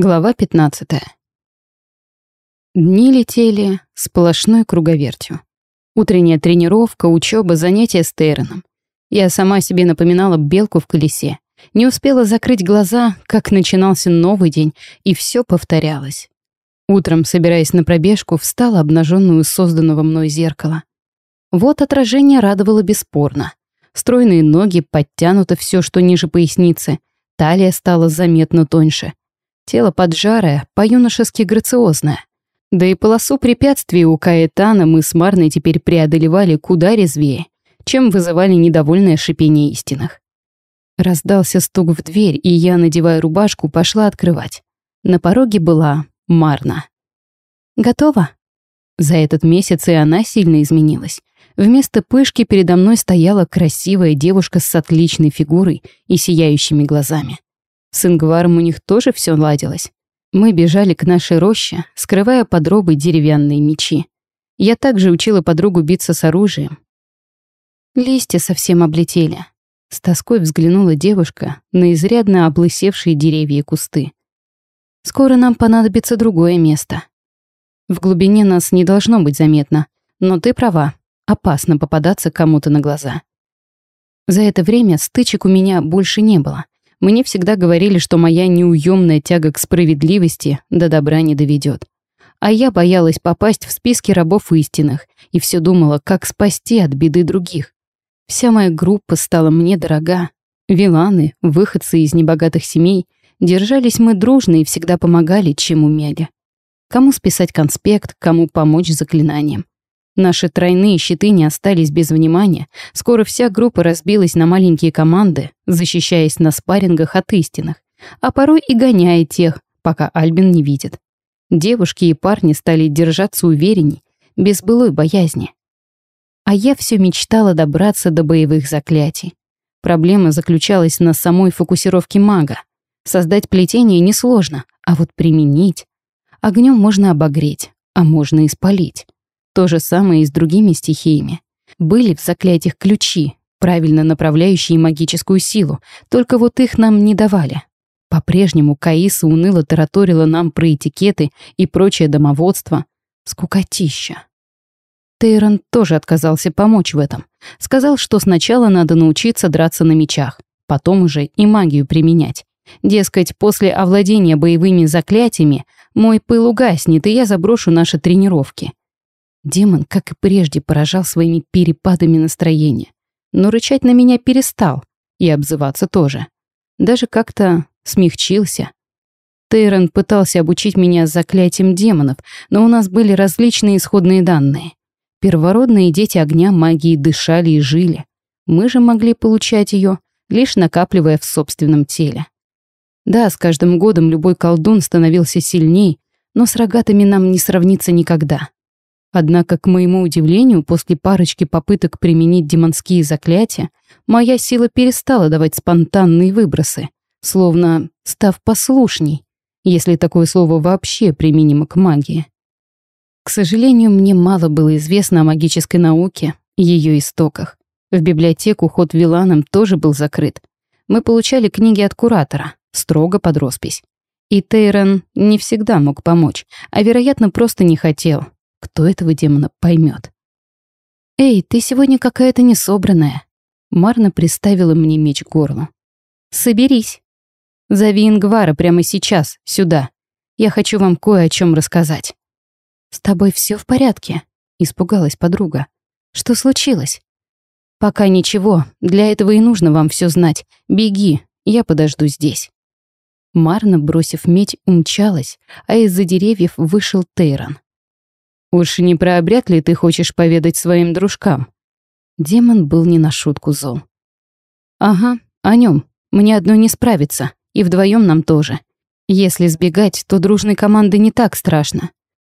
Глава 15. Дни летели сплошной круговертью. Утренняя тренировка, учеба, занятия с Тейроном. Я сама себе напоминала белку в колесе. Не успела закрыть глаза, как начинался новый день, и все повторялось. Утром, собираясь на пробежку, встала обнаженную созданного мной зеркала. Вот отражение радовало бесспорно. Стройные ноги, подтянуто все, что ниже поясницы. Талия стала заметно тоньше. Тело поджарое, по-юношески грациозное. Да и полосу препятствий у Каэтана мы с Марной теперь преодолевали куда резвее, чем вызывали недовольное шипение истинных. Раздался стук в дверь, и я, надевая рубашку, пошла открывать. На пороге была Марна. «Готова?» За этот месяц и она сильно изменилась. Вместо пышки передо мной стояла красивая девушка с отличной фигурой и сияющими глазами. С Ингваром у них тоже все ладилось. Мы бежали к нашей роще, скрывая под робой деревянные мечи. Я также учила подругу биться с оружием. Листья совсем облетели. С тоской взглянула девушка на изрядно облысевшие деревья и кусты. Скоро нам понадобится другое место. В глубине нас не должно быть заметно, но ты права, опасно попадаться кому-то на глаза. За это время стычек у меня больше не было — мне всегда говорили, что моя неуемная тяга к справедливости до добра не доведет. А я боялась попасть в списки рабов истинных и все думала, как спасти от беды других. Вся моя группа стала мне дорога. Виланы, выходцы из небогатых семей, держались мы дружно и всегда помогали, чем умели. Кому списать конспект, кому помочь заклинанием. Наши тройные щиты не остались без внимания. Скоро вся группа разбилась на маленькие команды, защищаясь на спаррингах от истинных, а порой и гоняя тех, пока Альбин не видит. Девушки и парни стали держаться уверенней, без былой боязни. А я все мечтала добраться до боевых заклятий. Проблема заключалась на самой фокусировке мага. Создать плетение несложно, а вот применить... Огнем можно обогреть, а можно и спалить. То же самое и с другими стихиями. Были в заклятиях ключи, правильно направляющие магическую силу, только вот их нам не давали. По-прежнему Каиса уныло тараторила нам про этикеты и прочее домоводство. Скукотища. Тейрон тоже отказался помочь в этом. Сказал, что сначала надо научиться драться на мечах, потом уже и магию применять. Дескать, после овладения боевыми заклятиями мой пыл угаснет, и я заброшу наши тренировки. Демон, как и прежде, поражал своими перепадами настроения. Но рычать на меня перестал. И обзываться тоже. Даже как-то смягчился. Тейрон пытался обучить меня заклятием демонов, но у нас были различные исходные данные. Первородные дети огня магии дышали и жили. Мы же могли получать ее, лишь накапливая в собственном теле. Да, с каждым годом любой колдун становился сильней, но с рогатыми нам не сравнится никогда. Однако, к моему удивлению, после парочки попыток применить демонские заклятия, моя сила перестала давать спонтанные выбросы, словно став послушней, если такое слово вообще применимо к магии. К сожалению, мне мало было известно о магической науке и ее истоках. В библиотеку ход Виланом тоже был закрыт. Мы получали книги от куратора, строго под роспись. И Тейрон не всегда мог помочь, а, вероятно, просто не хотел, кто этого демона поймет? «Эй, ты сегодня какая-то несобранная». Марна приставила мне меч к горлу. «Соберись. Зови Ингвара прямо сейчас, сюда. Я хочу вам кое о чем рассказать». «С тобой все в порядке?» — испугалась подруга. «Что случилось?» «Пока ничего. Для этого и нужно вам все знать. Беги, я подожду здесь». Марна, бросив медь, умчалась, а из-за деревьев вышел Тейрон. Уж не про обряд ли ты хочешь поведать своим дружкам?» Демон был не на шутку зол. «Ага, о нем. Мне одной не справиться, и вдвоем нам тоже. Если сбегать, то дружной команды не так страшно.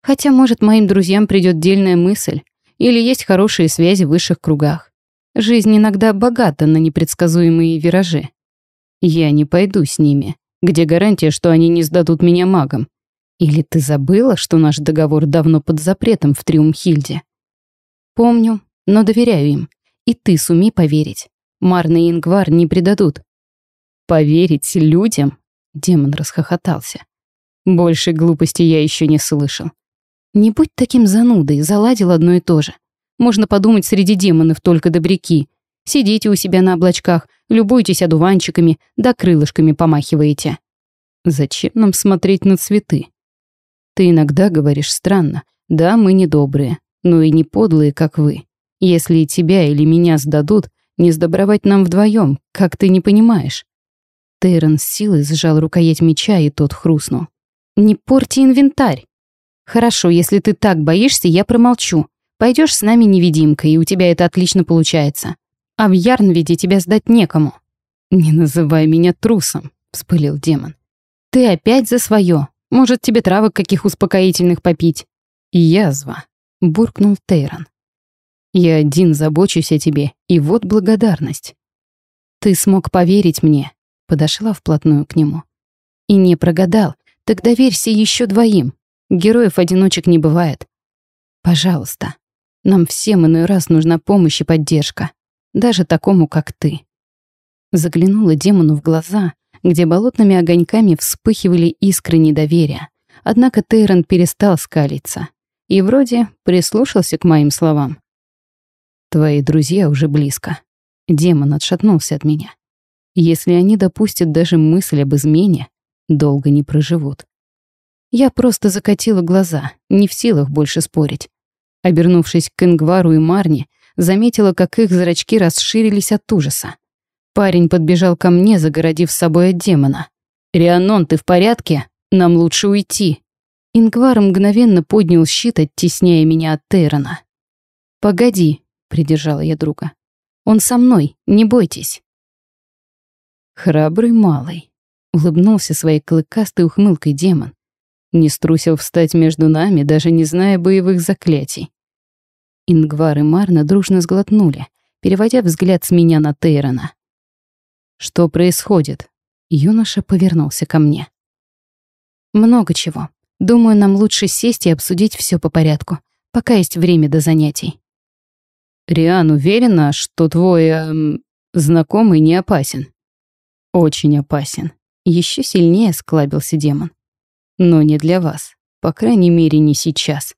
Хотя, может, моим друзьям придет дельная мысль, или есть хорошие связи в высших кругах. Жизнь иногда богата на непредсказуемые виражи. Я не пойду с ними. Где гарантия, что они не сдадут меня магам? Или ты забыла, что наш договор давно под запретом в Триумхильде? Помню, но доверяю им. И ты сумей поверить. Марна и Ингвар не предадут. Поверить людям? Демон расхохотался. Больше глупости я еще не слышал. Не будь таким занудой, заладил одно и то же. Можно подумать, среди демонов только добряки. Сидите у себя на облачках, любуйтесь одуванчиками, да крылышками помахиваете. Зачем нам смотреть на цветы? Ты иногда говоришь странно. Да, мы не добрые, но и не подлые, как вы. Если и тебя или меня сдадут, не сдобровать нам вдвоем, как ты не понимаешь. Тейрон с силой сжал рукоять меча, и тот хрустнул. «Не порти инвентарь!» «Хорошо, если ты так боишься, я промолчу. Пойдешь с нами невидимкой, и у тебя это отлично получается. А в Ярнвиде тебя сдать некому». «Не называй меня трусом», — вспылил демон. «Ты опять за свое. Может, тебе травок каких успокоительных попить?» «Язва», — буркнул Тейрон. «Я один забочусь о тебе, и вот благодарность». «Ты смог поверить мне», — подошла вплотную к нему. «И не прогадал, так доверься еще двоим. Героев-одиночек не бывает. Пожалуйста, нам всем иной раз нужна помощь и поддержка, даже такому, как ты». Заглянула демону в глаза, где болотными огоньками вспыхивали искры недоверия. Однако Тейрон перестал скалиться и вроде прислушался к моим словам. «Твои друзья уже близко». Демон отшатнулся от меня. «Если они допустят даже мысль об измене, долго не проживут. Я просто закатила глаза, не в силах больше спорить. Обернувшись к Ингвару и Марне, заметила, как их зрачки расширились от ужаса. Парень подбежал ко мне, загородив с собой от демона. «Рианон, ты в порядке? Нам лучше уйти». Ингвар мгновенно поднял щит, оттесняя меня от Тейрона. «Погоди», — придержала я друга. «Он со мной, не бойтесь». «Храбрый малый», — улыбнулся своей клыкастой ухмылкой демон. Не струсил встать между нами, даже не зная боевых заклятий. Ингвар и Марна дружно сглотнули, переводя взгляд с меня на Тейрона. «Что происходит?» Юноша повернулся ко мне. «Много чего. Думаю, нам лучше сесть и обсудить все по порядку, пока есть время до занятий». «Риан уверена, что твой эм, знакомый не опасен?» «Очень опасен». Еще сильнее склабился демон. Но не для вас. По крайней мере, не сейчас.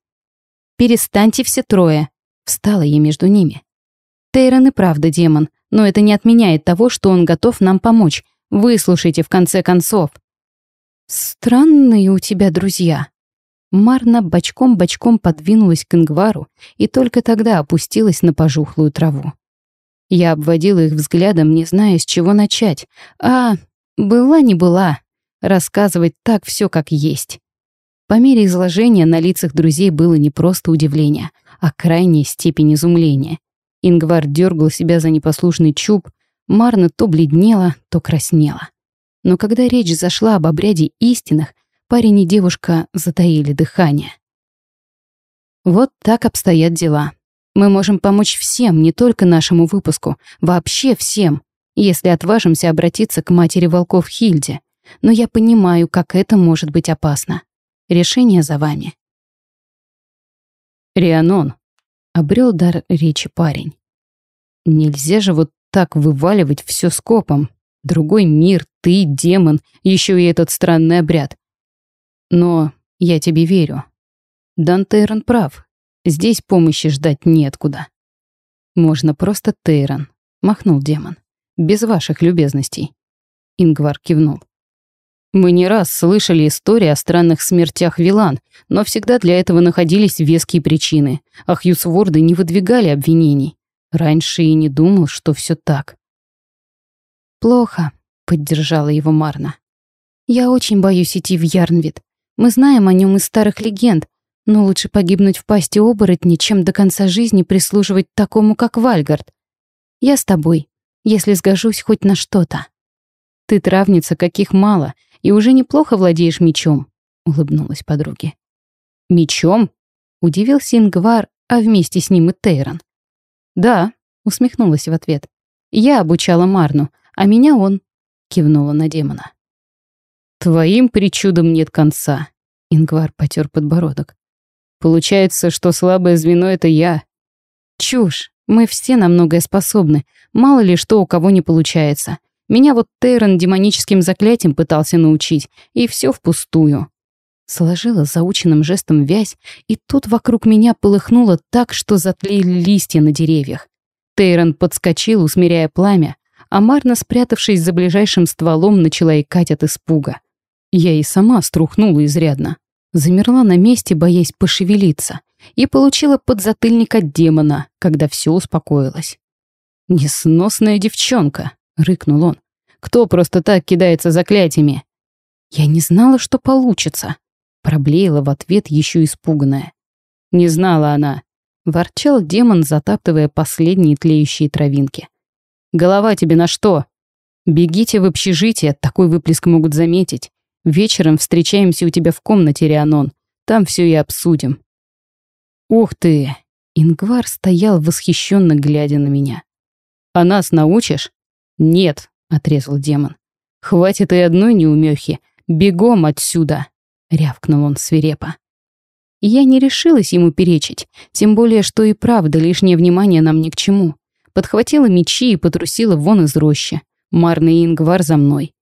«Перестаньте все трое!» Встала я между ними. Тейрон и правда демон, но это не отменяет того, что он готов нам помочь. Выслушайте, в конце концов. «Странные у тебя друзья». Марна бочком-бочком подвинулась к Ингвару и только тогда опустилась на пожухлую траву. Я обводила их взглядом, не зная, с чего начать. А, была не была рассказывать так все как есть. По мере изложения на лицах друзей было не просто удивление, а крайняя степень изумления. Ингвар дергал себя за непослушный чуб, Марна то бледнела, то краснела. Но когда речь зашла об обряде истинных, парень и девушка затаили дыхание. Вот так обстоят дела. Мы можем помочь всем, не только нашему выпуску, вообще всем, если отважимся обратиться к матери волков Хильде но я понимаю, как это может быть опасно. Решение за вами. Рианон. Обрел дар речи парень. Нельзя же вот так вываливать все скопом. Другой мир, ты, демон, еще и этот странный обряд. Но я тебе верю. Дан Тейрон прав. Здесь помощи ждать неоткуда. Можно просто Тейрон, махнул демон. Без ваших любезностей. Ингвар кивнул. Мы не раз слышали истории о странных смертях Вилан, но всегда для этого находились веские причины, а Хьюсворды не выдвигали обвинений. Раньше и не думал, что все так. «Плохо», — поддержала его Марна. «Я очень боюсь идти в Ярнвид. Мы знаем о нем из старых легенд, но лучше погибнуть в пасти оборотни, чем до конца жизни прислуживать такому, как Вальгард. Я с тобой, если сгожусь хоть на что-то. Ты травница, каких мало, и уже неплохо владеешь мечом», — улыбнулась подруге. «Мечом?» — удивился Ингвар, а вместе с ним и Тейрон. «Да», — усмехнулась в ответ. «Я обучала Марну, а меня он», — кивнула на демона. «Твоим причудам нет конца», — Ингвар потер подбородок. «Получается, что слабое звено — это я». «Чушь, мы все на многое способны, мало ли что у кого не получается. Меня вот Тейрон демоническим заклятием пытался научить, и все впустую. Сложила заученным жестом вязь, и тут вокруг меня полыхнуло так, что затлели листья на деревьях. Тейрон подскочил, усмиряя пламя, а Марна, спрятавшись за ближайшим стволом, начала икать от испуга. Я и сама струхнула изрядно. Замерла на месте, боясь пошевелиться, и получила подзатыльник от демона, когда все успокоилось. «Несносная девчонка», — рыкнул он. «Кто просто так кидается заклятиями?» Я не знала, что получится. Проблеяла в ответ еще испуганная. Не знала она. Ворчал демон, затаптывая последние тлеющие травинки. «Голова тебе на что? Бегите в общежитие, такой выплеск могут заметить. Вечером встречаемся у тебя в комнате, Рианон. Там все и обсудим». «Ух ты!» Ингвар стоял восхищенно, глядя на меня. «А нас научишь?» «Нет», — отрезал демон. «Хватит и одной неумехи. Бегом отсюда!» рявкнул он свирепо. Я не решилась ему перечить, тем более, что и правда лишнее внимание нам ни к чему. Подхватила мечи и потрусила вон из рощи. Марный Ингвар за мной.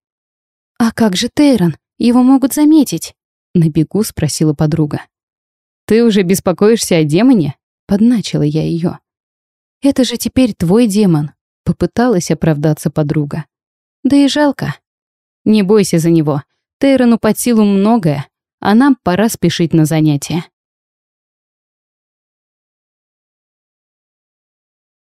«А как же Тейрон? Его могут заметить?» На бегу спросила подруга. «Ты уже беспокоишься о демоне?» Подначила я ее. «Это же теперь твой демон», — попыталась оправдаться подруга. «Да и жалко. Не бойся за него. Тейрону под силу многое, а нам пора спешить на занятия.